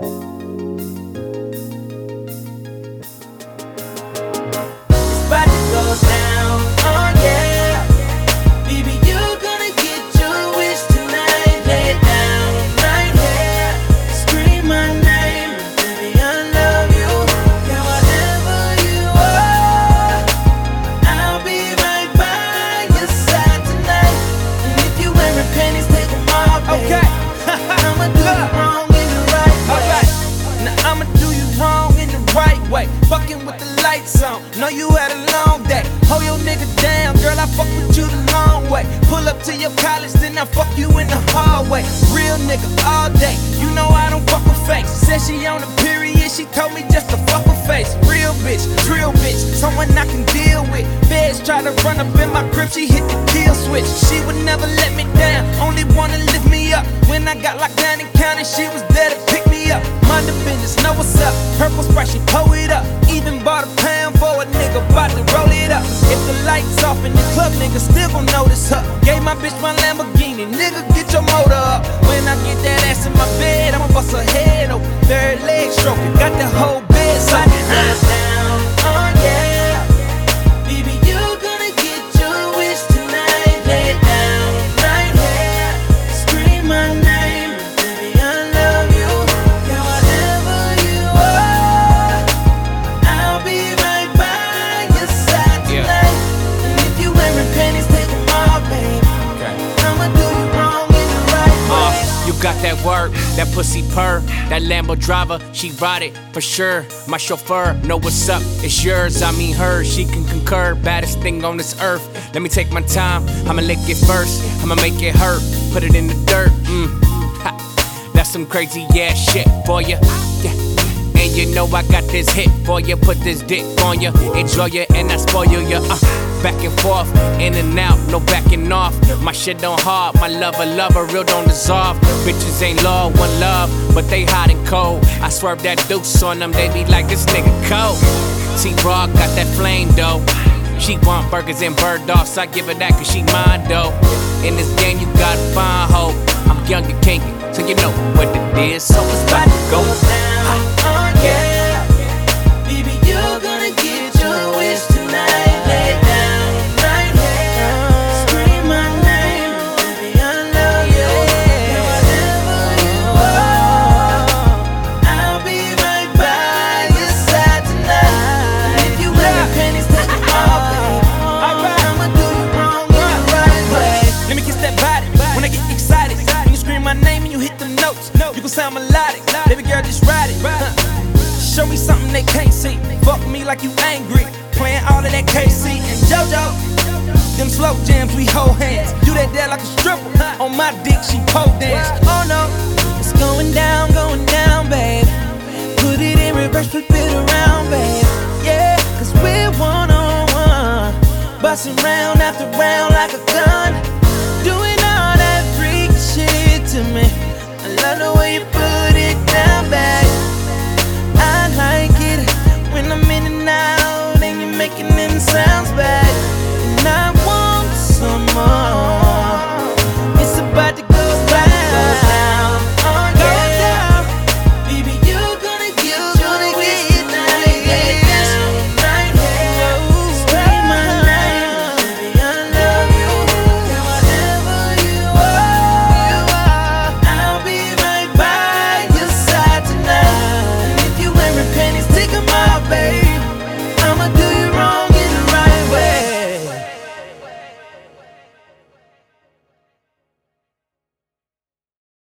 Bye. way. Fucking with the lights on, know you had a long day. Hold your nigga down, girl, I fuck with you the long way. Pull up to your college, then I fuck you in the hallway. Real nigga all day, you know I don't fuck with fakes. Said she on a period, she told me just to fuck her face. Real bitch, real bitch, someone I can deal with. Feds try to run up in my crib, she hit the kill switch. She would never let me down, only wanna lift me up. When I got locked down and counted, she was there to pick up. Mind the business, know what's up. Purple sprite, she pull it up. Even bought a pound for a nigga, bout to roll it up. If the lights off in the club, nigga still gon' notice her. Gave my bitch my Lamborghini, nigga, get your motor up. When I get that ass in my bed, I'ma bust her head open. Third leg stroking, got that work, that pussy purr, that Lambo driver, she ride it for sure. My chauffeur, know what's up, it's yours, I mean hers. She can concur, baddest thing on this earth. Let me take my time, I'ma lick it first, I'ma make it hurt, put it in the dirt. Mm. Ha. That's some crazy ass shit for ya. Yeah. And you know I got this hit for you. Put this dick on you. Enjoy you and I spoil you. Uh, back and forth, in and out, no backing off. My shit don't hard, my lover, lover, real don't dissolve. Bitches ain't law, one love, but they hot and cold. I swerve that deuce on them, they be like, this nigga cold. T Raw got that flame though. She want burgers and bird dogs, I give her that cause she mine though. In this game, you gotta find hope. I'm young and kinky, so you know what it is. So it's about to go down, name and you hit the notes, you gon' sound melodic. Baby girl, just ride it. Huh. Show me something they can't see. Fuck me like you angry. Playing all of that K-Ci and JoJo. Them slow jams, we hold hands. Do that there like a stripper. On my dick, she pole dance. Oh no, it's going down, going down, babe. Put it in reverse, flip it around, babe. Yeah, cause we're one on one. Busting round after round like a gun to me. I love the way you put it down, baby.